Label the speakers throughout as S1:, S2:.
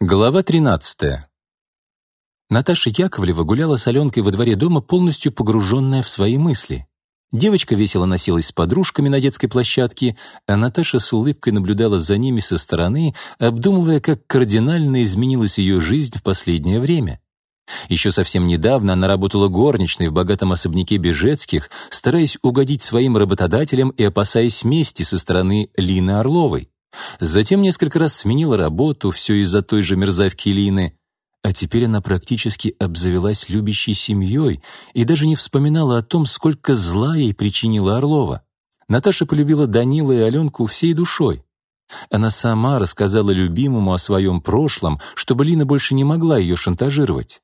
S1: Глава 13. Наташа Яковлева гуляла с Аленкой во дворе дома, полностью погруженная в свои мысли. Девочка весело носилась с подружками на детской площадке, а Наташа с улыбкой наблюдала за ними со стороны, обдумывая, как кардинально изменилась ее жизнь в последнее время. Еще совсем недавно она работала горничной в богатом особняке Бежецких, стараясь угодить своим работодателям и опасаясь мести со стороны Лины Орловой. Затем несколько раз сменила работу, все из-за той же мерзавки Лины. А теперь она практически обзавелась любящей семьей и даже не вспоминала о том, сколько зла ей причинила Орлова. Наташа полюбила Данила и Аленку всей душой. Она сама рассказала любимому о своем прошлом, чтобы Лина больше не могла ее шантажировать.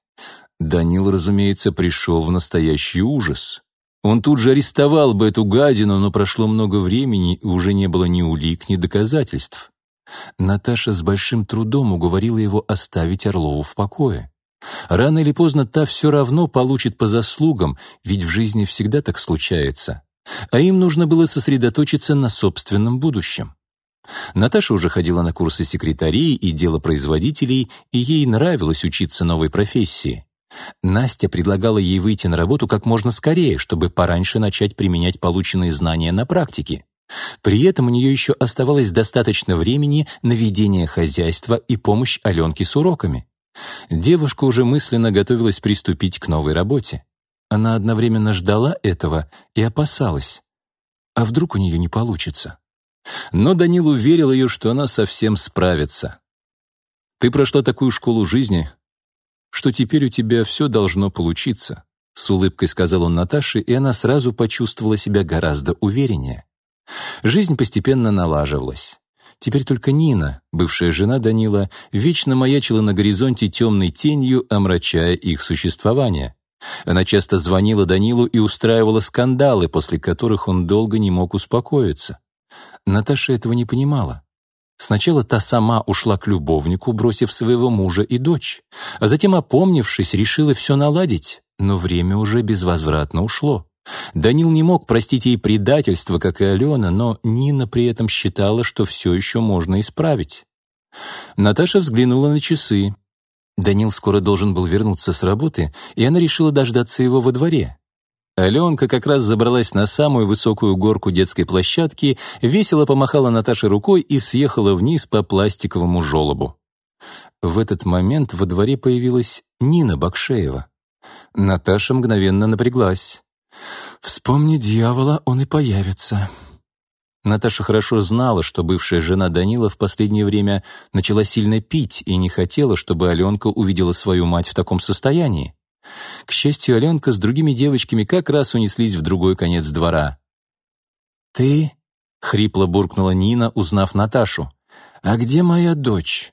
S1: Данил, разумеется, пришел в настоящий ужас. Он тут же арестовал бы эту гадину, но прошло много времени, и уже не было ни улик, ни доказательств. Наташа с большим трудом уговорила его оставить Орлову в покое. Рано или поздно та все равно получит по заслугам, ведь в жизни всегда так случается. А им нужно было сосредоточиться на собственном будущем. Наташа уже ходила на курсы секретарей и делопроизводителей, и ей нравилось учиться новой профессии. Настя предлагала ей выйти на работу как можно скорее, чтобы пораньше начать применять полученные знания на практике. При этом у нее еще оставалось достаточно времени на ведение хозяйства и помощь Аленке с уроками. Девушка уже мысленно готовилась приступить к новой работе. Она одновременно ждала этого и опасалась. А вдруг у нее не получится? Но Данил уверил ее, что она совсем справится. «Ты прошла такую школу жизни, что теперь у тебя все должно получиться», — с улыбкой сказал он Наташе, и она сразу почувствовала себя гораздо увереннее. Жизнь постепенно налаживалась. Теперь только Нина, бывшая жена Данила, вечно маячила на горизонте темной тенью, омрачая их существование. Она часто звонила Данилу и устраивала скандалы, после которых он долго не мог успокоиться. Наташа этого не понимала. Сначала та сама ушла к любовнику, бросив своего мужа и дочь, а затем, опомнившись, решила все наладить, но время уже безвозвратно ушло. Данил не мог простить ей предательство, как и Алена, но Нина при этом считала, что все еще можно исправить. Наташа взглянула на часы. Данил скоро должен был вернуться с работы, и она решила дождаться его во дворе. Аленка как раз забралась на самую высокую горку детской площадки, весело помахала Наташе рукой и съехала вниз по пластиковому желобу. В этот момент во дворе появилась Нина Бакшеева. Наташа мгновенно напряглась. «Вспомни дьявола, он и появится». Наташа хорошо знала, что бывшая жена Данила в последнее время начала сильно пить и не хотела, чтобы Аленка увидела свою мать в таком состоянии. К счастью, Аленка с другими девочками как раз унеслись в другой конец двора. «Ты?» — хрипло буркнула Нина, узнав Наташу. «А где моя дочь?»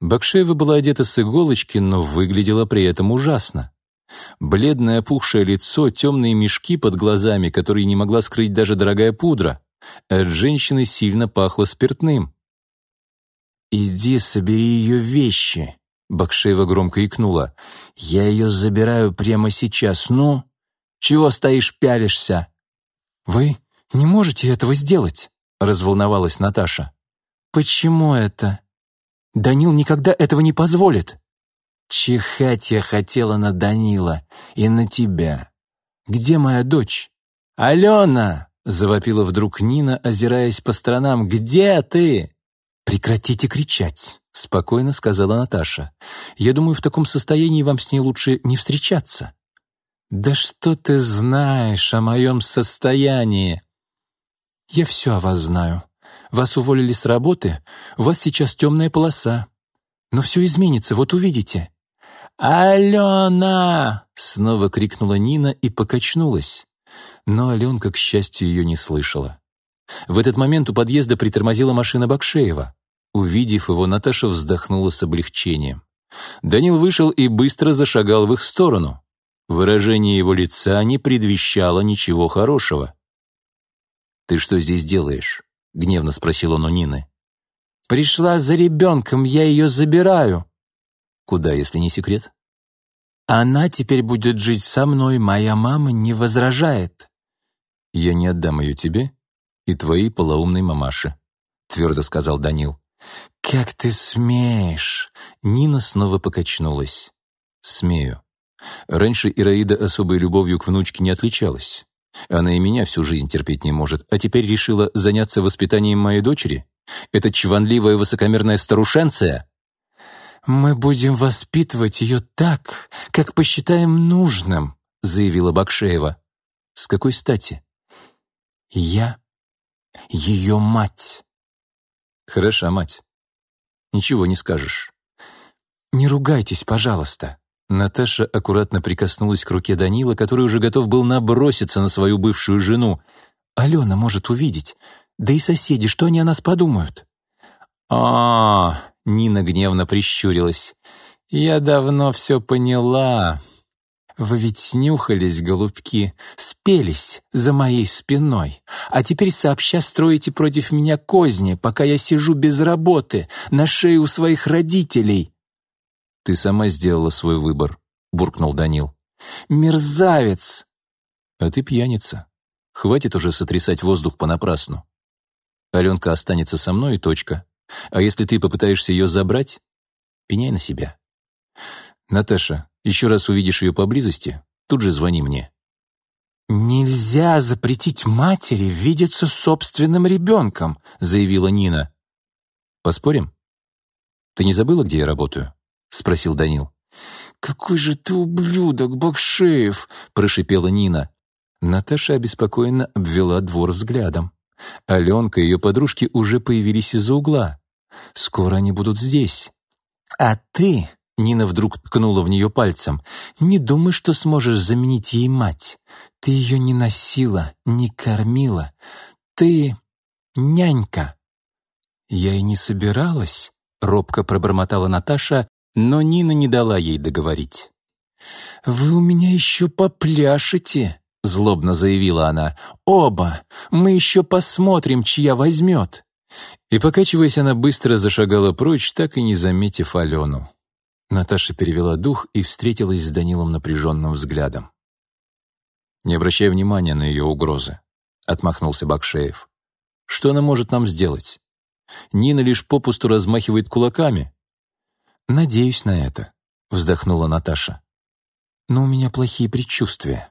S1: Бакшеева была одета с иголочки, но выглядела при этом ужасно. Бледное опухшее лицо, темные мешки под глазами, которые не могла скрыть даже дорогая пудра. От женщины сильно пахло спиртным. «Иди, собери ее вещи», Бакшеева громко икнула. «Я ее забираю прямо сейчас. Ну? Чего стоишь, пялишься?» «Вы не можете этого сделать», — разволновалась Наташа. «Почему это? Данил никогда этого не позволит». «Чихать я хотела на Данила и на тебя. Где моя дочь?» «Алена!» — завопила вдруг Нина, озираясь по сторонам. «Где ты?» «Прекратите кричать», — спокойно сказала Наташа. «Я думаю, в таком состоянии вам с ней лучше не встречаться». «Да что ты знаешь о моем состоянии?» «Я все о вас знаю. Вас уволили с работы, у вас сейчас темная полоса. Но все изменится, вот увидите». «Алена!» — снова крикнула Нина и покачнулась. Но Аленка, к счастью, ее не слышала. В этот момент у подъезда притормозила машина Бакшеева. Увидев его, Наташа вздохнула с облегчением. Данил вышел и быстро зашагал в их сторону. Выражение его лица не предвещало ничего хорошего. «Ты что здесь делаешь?» — гневно спросил он у Нины. «Пришла за ребенком, я ее забираю». «Куда, если не секрет?» «Она теперь будет жить со мной, моя мама не возражает». «Я не отдам ее тебе и твоей полоумной мамаше», — твердо сказал Данил. «Как ты смеешь!» Нина снова покачнулась. «Смею. Раньше Ираида особой любовью к внучке не отличалась. Она и меня всю жизнь терпеть не может, а теперь решила заняться воспитанием моей дочери? Это чванливая высокомерная старушенция?» «Мы будем воспитывать ее так, как посчитаем нужным», — заявила Бакшеева. «С какой стати?» «Я ее мать». «Хороша мать. Ничего не скажешь». «Не ругайтесь, пожалуйста». Наташа аккуратно прикоснулась к руке Данила, который уже готов был наброситься на свою бывшую жену. «Алена может увидеть. Да и соседи, что они о нас подумают?» а, -а, Нина гневно прищурилась. «Я давно все поняла. Вы ведь снюхались, голубки, спелись за моей спиной, а теперь сообща строите против меня козни, пока я сижу без работы, на шее у своих родителей». «Ты сама сделала свой выбор», — буркнул Данил. «Мерзавец!» «А ты пьяница. Хватит уже сотрясать воздух понапрасну. Аленка останется со мной и точка. А если ты попытаешься ее забрать, пеняй на себя. Наташа, еще раз увидишь ее поблизости, тут же звони мне. «Нельзя запретить матери видеться с собственным ребенком», заявила Нина. «Поспорим? Ты не забыла, где я работаю?» спросил Данил. «Какой же ты ублюдок, Бакшеев!» прошипела Нина. Наташа обеспокоенно обвела двор взглядом. Аленка и ее подружки уже появились из-за угла. Скоро они будут здесь. А ты, Нина вдруг ткнула в нее пальцем, не думай, что сможешь заменить ей мать. Ты ее не носила, не кормила. Ты нянька. Я и не собиралась, робко пробормотала Наташа, но Нина не дала ей договорить. «Вы у меня еще попляшете», — злобно заявила она. «Оба! Мы еще посмотрим, чья возьмет». И, покачиваясь, она быстро зашагала прочь, так и не заметив Алену. Наташа перевела дух и встретилась с Данилом напряженным взглядом. «Не обращай внимания на ее угрозы», — отмахнулся Бакшеев. «Что она может нам сделать? Нина лишь попусту размахивает кулаками». «Надеюсь на это», — вздохнула Наташа. «Но у меня плохие предчувствия».